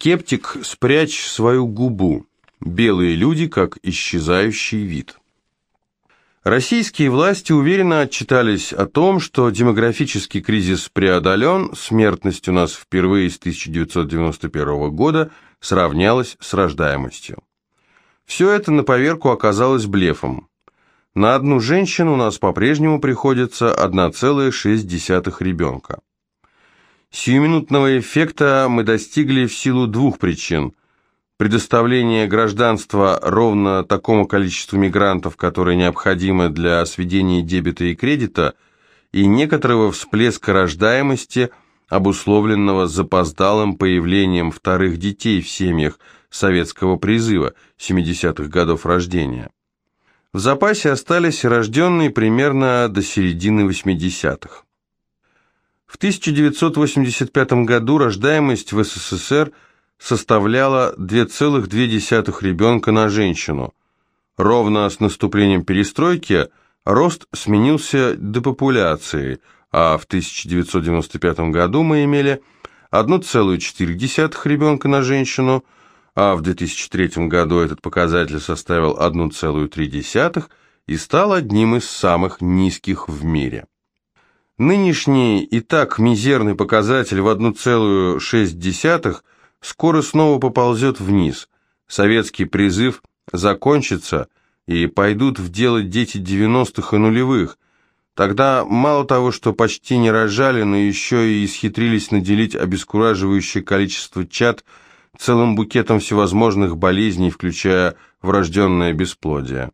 Скептик, спрячь свою губу. Белые люди как исчезающий вид. Российские власти уверенно отчитались о том, что демографический кризис преодолен, смертность у нас впервые с 1991 года сравнялась с рождаемостью. Все это на поверку оказалось блефом. На одну женщину у нас по-прежнему приходится 1,6 ребенка. Сиюминутного эффекта мы достигли в силу двух причин – предоставление гражданства ровно такому количеству мигрантов, которое необходимо для сведения дебета и кредита, и некоторого всплеска рождаемости, обусловленного запоздалым появлением вторых детей в семьях советского призыва 70-х годов рождения. В запасе остались рожденные примерно до середины 80-х. В 1985 году рождаемость в СССР – составляла 2,2 ребенка на женщину. Ровно с наступлением перестройки рост сменился депопуляцией, а в 1995 году мы имели 1,4 ребенка на женщину, а в 2003 году этот показатель составил 1,3 и стал одним из самых низких в мире. Нынешний и так мизерный показатель в 1,6 скоро снова поползет вниз. Советский призыв закончится, и пойдут в дело дети 90-х и нулевых. Тогда мало того, что почти не рожали, но еще и исхитрились наделить обескураживающее количество чад целым букетом всевозможных болезней, включая врожденное бесплодие.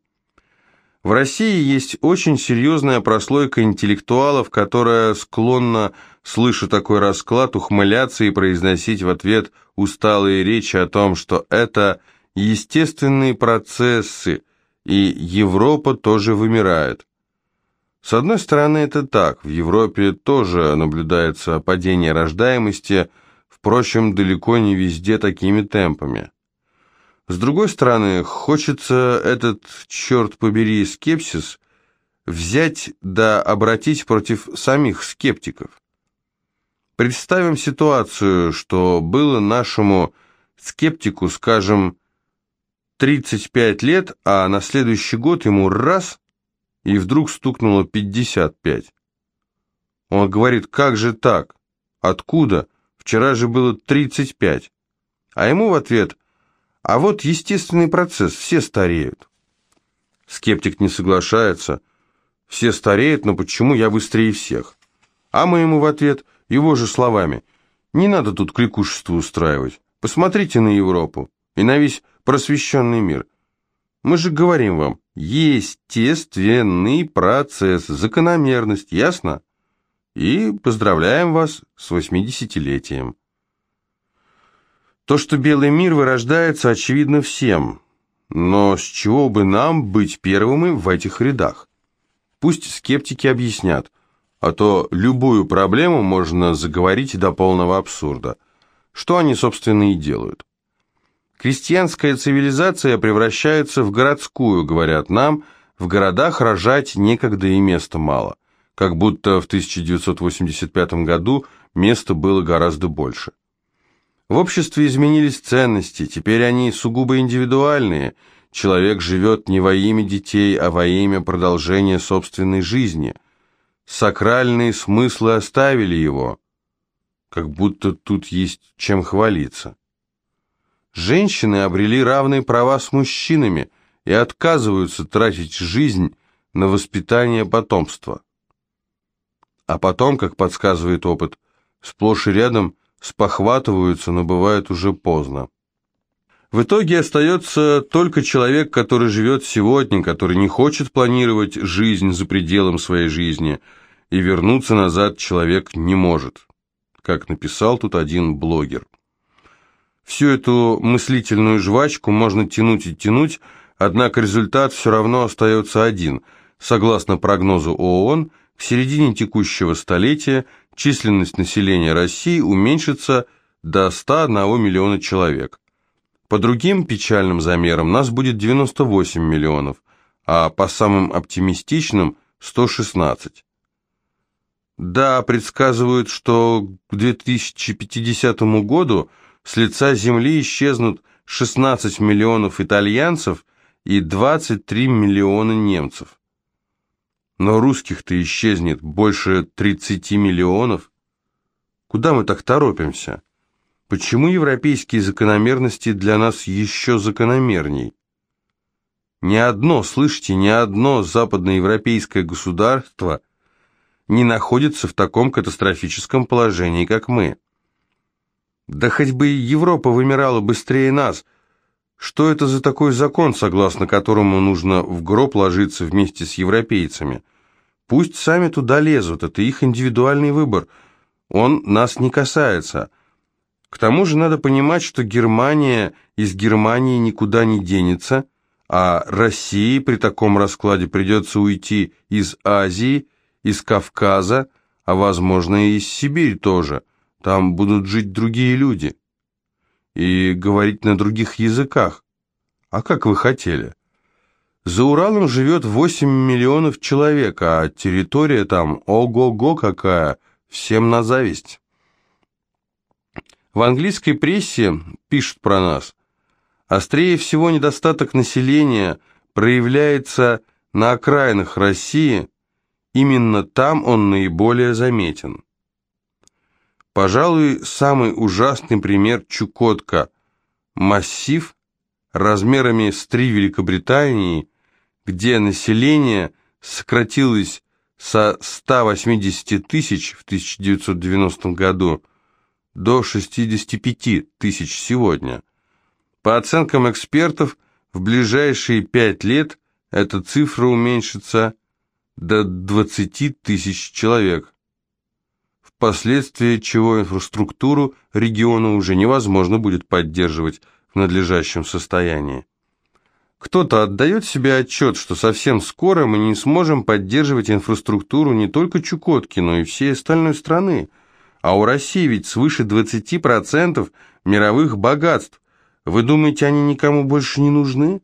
В России есть очень серьезная прослойка интеллектуалов, которая склонна, слыша такой расклад, ухмыляться и произносить в ответ усталые речи о том, что это естественные процессы, и Европа тоже вымирает. С одной стороны, это так, в Европе тоже наблюдается падение рождаемости, впрочем, далеко не везде такими темпами. С другой стороны, хочется этот, черт побери, скепсис взять да обратить против самих скептиков. Представим ситуацию, что было нашему скептику, скажем, 35 лет, а на следующий год ему раз, и вдруг стукнуло 55. Он говорит, как же так? Откуда? Вчера же было 35. А ему в ответ – а вот естественный процесс, все стареют. Скептик не соглашается. Все стареют, но почему я быстрее всех? А мы ему в ответ, его же словами, не надо тут кликушество устраивать. Посмотрите на Европу и на весь просвещенный мир. Мы же говорим вам, естественный процесс, закономерность, ясно? И поздравляем вас с восьмидесятилетием. То, что белый мир вырождается, очевидно всем. Но с чего бы нам быть первыми в этих рядах? Пусть скептики объяснят, а то любую проблему можно заговорить до полного абсурда. Что они, собственно, и делают. Крестьянская цивилизация превращается в городскую, говорят нам, в городах рожать некогда и места мало, как будто в 1985 году места было гораздо больше. В обществе изменились ценности, теперь они сугубо индивидуальные. Человек живет не во имя детей, а во имя продолжения собственной жизни. Сакральные смыслы оставили его, как будто тут есть чем хвалиться. Женщины обрели равные права с мужчинами и отказываются тратить жизнь на воспитание потомства. А потом, как подсказывает опыт, сплошь и рядом – спохватываются, но бывает уже поздно. В итоге остается только человек, который живет сегодня, который не хочет планировать жизнь за пределом своей жизни, и вернуться назад человек не может, как написал тут один блогер. Всю эту мыслительную жвачку можно тянуть и тянуть, однако результат все равно остается один. Согласно прогнозу ООН, к середине текущего столетия численность населения России уменьшится до 101 миллиона человек. По другим печальным замерам нас будет 98 миллионов, а по самым оптимистичным – 116. Да, предсказывают, что к 2050 году с лица земли исчезнут 16 миллионов итальянцев и 23 миллиона немцев. Но русских-то исчезнет больше 30 миллионов. Куда мы так торопимся? Почему европейские закономерности для нас еще закономерней? Ни одно, слышите, ни одно западноевропейское государство не находится в таком катастрофическом положении, как мы. Да хоть бы Европа вымирала быстрее нас. Что это за такой закон, согласно которому нужно в гроб ложиться вместе с европейцами? Пусть сами туда лезут, это их индивидуальный выбор. Он нас не касается. К тому же надо понимать, что Германия из Германии никуда не денется, а России при таком раскладе придется уйти из Азии, из Кавказа, а возможно и из Сибири тоже. Там будут жить другие люди и говорить на других языках. А как вы хотели? За Уралом живет 8 миллионов человек, а территория там ого-го какая, всем на зависть. В английской прессе пишут про нас. Острее всего недостаток населения проявляется на окраинах России, именно там он наиболее заметен. Пожалуй, самый ужасный пример Чукотка. Массив размерами с три Великобритании, где население сократилось со 180 тысяч в 1990 году до 65 тысяч сегодня. По оценкам экспертов, в ближайшие пять лет эта цифра уменьшится до 20 тысяч человек впоследствии чего инфраструктуру региона уже невозможно будет поддерживать в надлежащем состоянии. Кто-то отдает себе отчет, что совсем скоро мы не сможем поддерживать инфраструктуру не только Чукотки, но и всей остальной страны. А у России ведь свыше 20% мировых богатств. Вы думаете, они никому больше не нужны?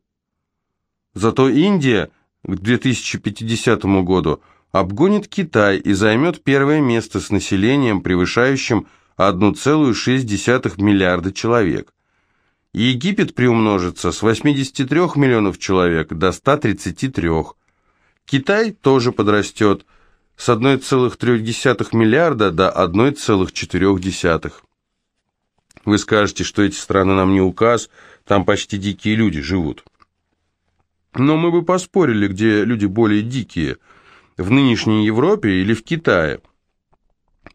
Зато Индия к 2050 году – обгонит Китай и займет первое место с населением, превышающим 1,6 миллиарда человек. Египет приумножится с 83 миллионов человек до 133. Китай тоже подрастет с 1,3 миллиарда до 1,4. Вы скажете, что эти страны нам не указ, там почти дикие люди живут. Но мы бы поспорили, где люди более дикие – в нынешней Европе или в Китае,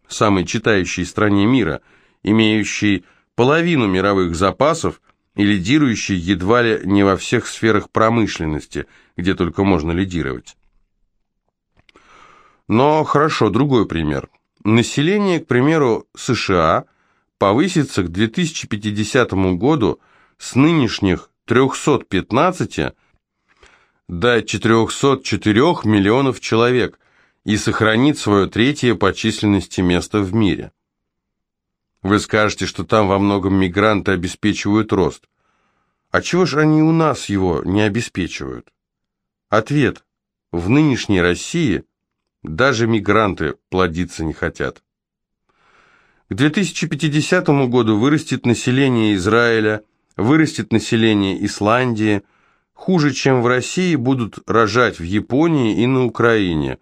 самой читающей стране мира, имеющей половину мировых запасов и лидирующей едва ли не во всех сферах промышленности, где только можно лидировать. Но хорошо, другой пример. Население, к примеру, США повысится к 2050 году с нынешних 315 до 404 миллионов человек и сохранит свое третье по численности место в мире. Вы скажете, что там во многом мигранты обеспечивают рост. А чего же они у нас его не обеспечивают? Ответ. В нынешней России даже мигранты плодиться не хотят. К 2050 году вырастет население Израиля, вырастет население Исландии – Хуже, чем в России, будут рожать в Японии и на Украине.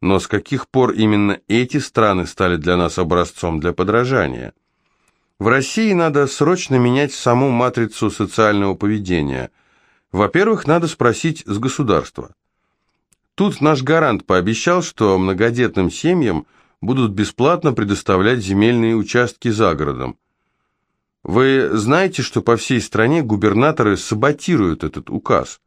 Но с каких пор именно эти страны стали для нас образцом для подражания? В России надо срочно менять саму матрицу социального поведения. Во-первых, надо спросить с государства. Тут наш гарант пообещал, что многодетным семьям будут бесплатно предоставлять земельные участки за городом. Вы знаете, что по всей стране губернаторы саботируют этот указ?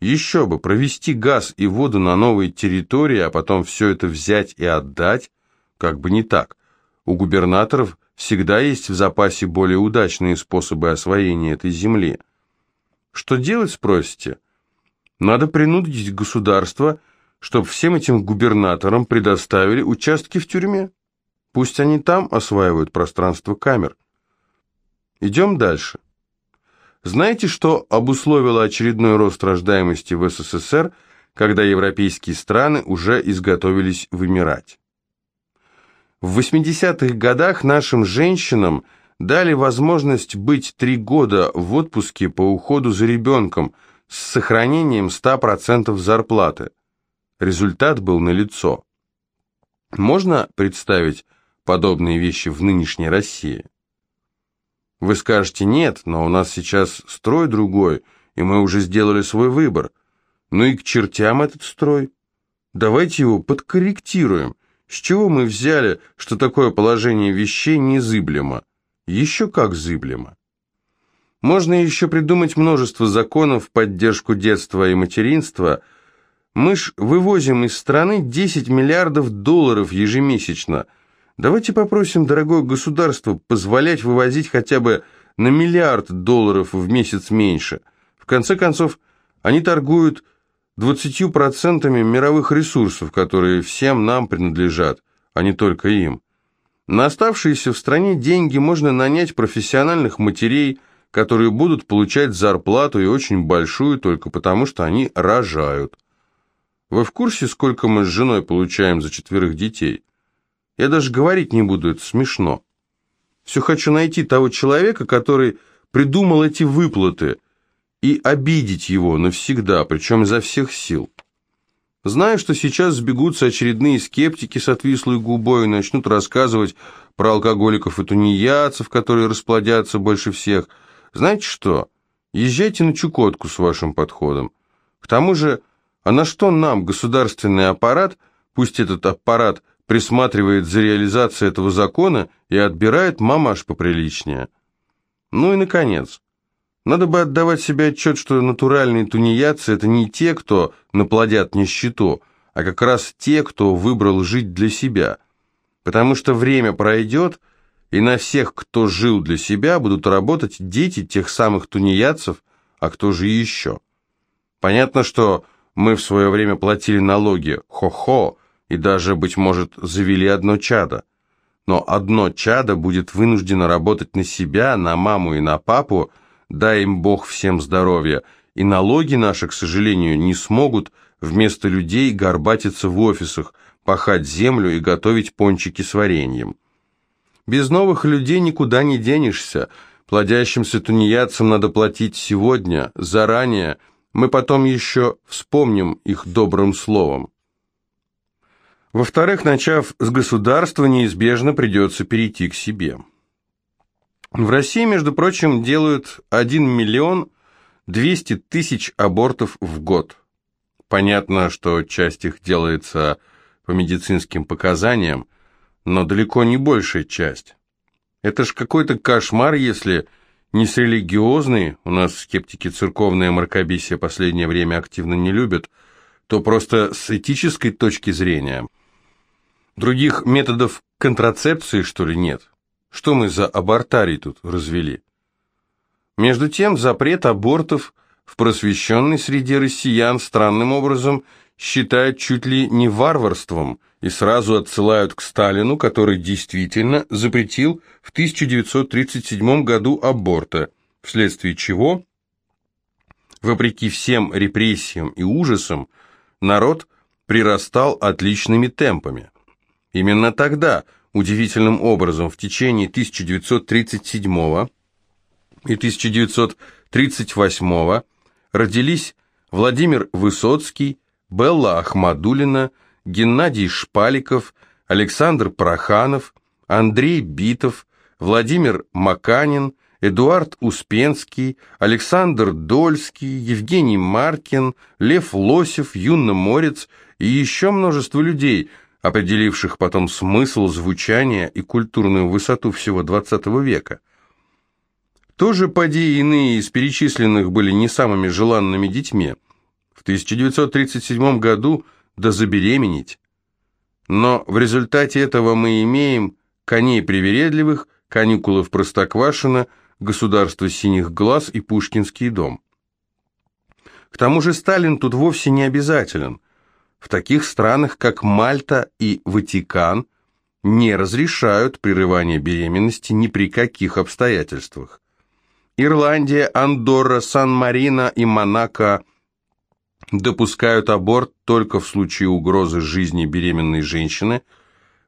Еще бы, провести газ и воду на новой территории, а потом все это взять и отдать? Как бы не так. У губернаторов всегда есть в запасе более удачные способы освоения этой земли. Что делать, спросите? Надо принудить государство, чтобы всем этим губернаторам предоставили участки в тюрьме. Пусть они там осваивают пространство камер. Идем дальше. Знаете, что обусловило очередной рост рождаемости в СССР, когда европейские страны уже изготовились вымирать? В 80-х годах нашим женщинам дали возможность быть три года в отпуске по уходу за ребенком с сохранением 100% зарплаты. Результат был налицо. Можно представить подобные вещи в нынешней России? Вы скажете «нет», но у нас сейчас строй другой, и мы уже сделали свой выбор. Ну и к чертям этот строй. Давайте его подкорректируем. С чего мы взяли, что такое положение вещей незыблемо? Еще как зыблемо. Можно еще придумать множество законов в поддержку детства и материнства. Мы ж вывозим из страны 10 миллиардов долларов ежемесячно – Давайте попросим дорогое государство позволять вывозить хотя бы на миллиард долларов в месяц меньше. В конце концов, они торгуют 20% мировых ресурсов, которые всем нам принадлежат, а не только им. На оставшиеся в стране деньги можно нанять профессиональных матерей, которые будут получать зарплату и очень большую только потому, что они рожают. Вы в курсе, сколько мы с женой получаем за четверых детей? Я даже говорить не буду, это смешно. Все хочу найти того человека, который придумал эти выплаты, и обидеть его навсегда, причем изо всех сил. Знаю, что сейчас сбегутся очередные скептики с отвислой губой и начнут рассказывать про алкоголиков и тунеядцев, которые расплодятся больше всех. Знаете что? Езжайте на Чукотку с вашим подходом. К тому же, а на что нам государственный аппарат, пусть этот аппарат присматривает за реализацией этого закона и отбирает мамаш поприличнее. Ну и, наконец, надо бы отдавать себе отчет, что натуральные тунеядцы – это не те, кто наплодят нищету, а как раз те, кто выбрал жить для себя. Потому что время пройдет, и на всех, кто жил для себя, будут работать дети тех самых тунеядцев, а кто же еще? Понятно, что мы в свое время платили налоги, хо-хо, и даже, быть может, завели одно чадо. Но одно чадо будет вынуждено работать на себя, на маму и на папу, дай им Бог всем здоровья, и налоги наши, к сожалению, не смогут вместо людей горбатиться в офисах, пахать землю и готовить пончики с вареньем. Без новых людей никуда не денешься. Плодящимся тунеядцам надо платить сегодня, заранее. Мы потом еще вспомним их добрым словом. Во-вторых, начав с государства, неизбежно придется перейти к себе. В России, между прочим, делают 1 миллион 200 тысяч абортов в год. Понятно, что часть их делается по медицинским показаниям, но далеко не большая часть. Это ж какой-то кошмар, если не с религиозной, у нас скептики церковное мракобесие последнее время активно не любят, то просто с этической точки зрения – Других методов контрацепции, что ли, нет? Что мы за абортарий тут развели? Между тем, запрет абортов в просвещенной среде россиян странным образом считают чуть ли не варварством и сразу отсылают к Сталину, который действительно запретил в 1937 году аборта, вследствие чего, вопреки всем репрессиям и ужасам, народ прирастал отличными темпами. Именно тогда, удивительным образом, в течение 1937 и 1938 родились Владимир Высоцкий, Белла Ахмадулина, Геннадий Шпаликов, Александр Проханов, Андрей Битов, Владимир Маканин, Эдуард Успенский, Александр Дольский, Евгений Маркин, Лев Лосев, Юнна Морец и еще множество людей – определивших потом смысл, звучание и культурную высоту всего XX века. Тоже поди иные из перечисленных были не самыми желанными детьми. В 1937 году да забеременеть. Но в результате этого мы имеем коней привередливых, каникулы в Простоквашино, государство синих глаз и Пушкинский дом. К тому же Сталин тут вовсе не обязателен – в таких странах, как Мальта и Ватикан, не разрешают прерывание беременности ни при каких обстоятельствах. Ирландия, Андорра, Сан-Марино и Монако допускают аборт только в случае угрозы жизни беременной женщины,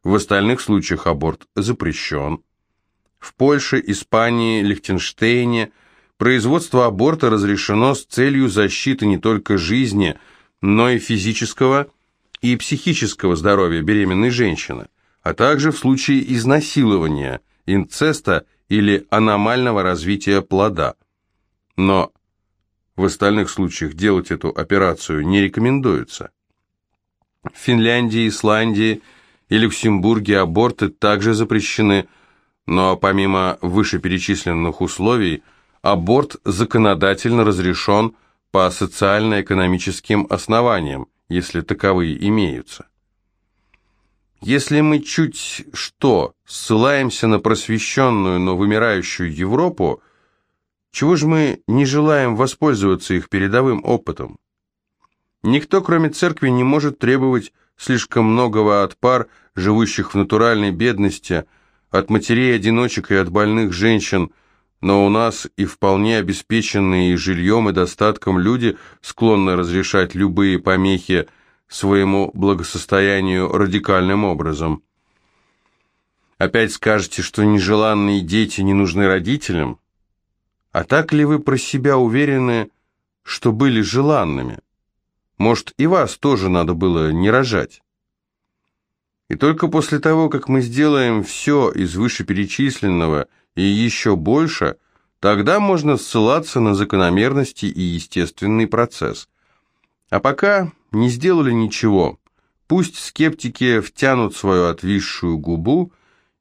в остальных случаях аборт запрещен. В Польше, Испании, Лихтенштейне производство аборта разрешено с целью защиты не только жизни, но и физического и психического здоровья беременной женщины, а также в случае изнасилования, инцеста или аномального развития плода. Но в остальных случаях делать эту операцию не рекомендуется. В Финляндии, Исландии и Люксембурге аборты также запрещены, но помимо вышеперечисленных условий, аборт законодательно разрешен по социально-экономическим основаниям, если таковые имеются. Если мы чуть что ссылаемся на просвещенную, но вымирающую Европу, чего же мы не желаем воспользоваться их передовым опытом? Никто, кроме церкви, не может требовать слишком многого от пар, живущих в натуральной бедности, от матерей-одиночек и от больных женщин, но у нас и вполне обеспеченные жильем, и достатком люди склонны разрешать любые помехи своему благосостоянию радикальным образом. Опять скажете, что нежеланные дети не нужны родителям? А так ли вы про себя уверены, что были желанными? Может, и вас тоже надо было не рожать? И только после того, как мы сделаем все из вышеперечисленного и еще больше, тогда можно ссылаться на закономерности и естественный процесс. А пока не сделали ничего, пусть скептики втянут свою отвисшую губу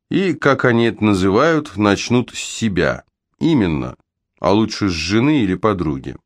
и, как они это называют, начнут с себя. Именно – а лучше с жены или подруги.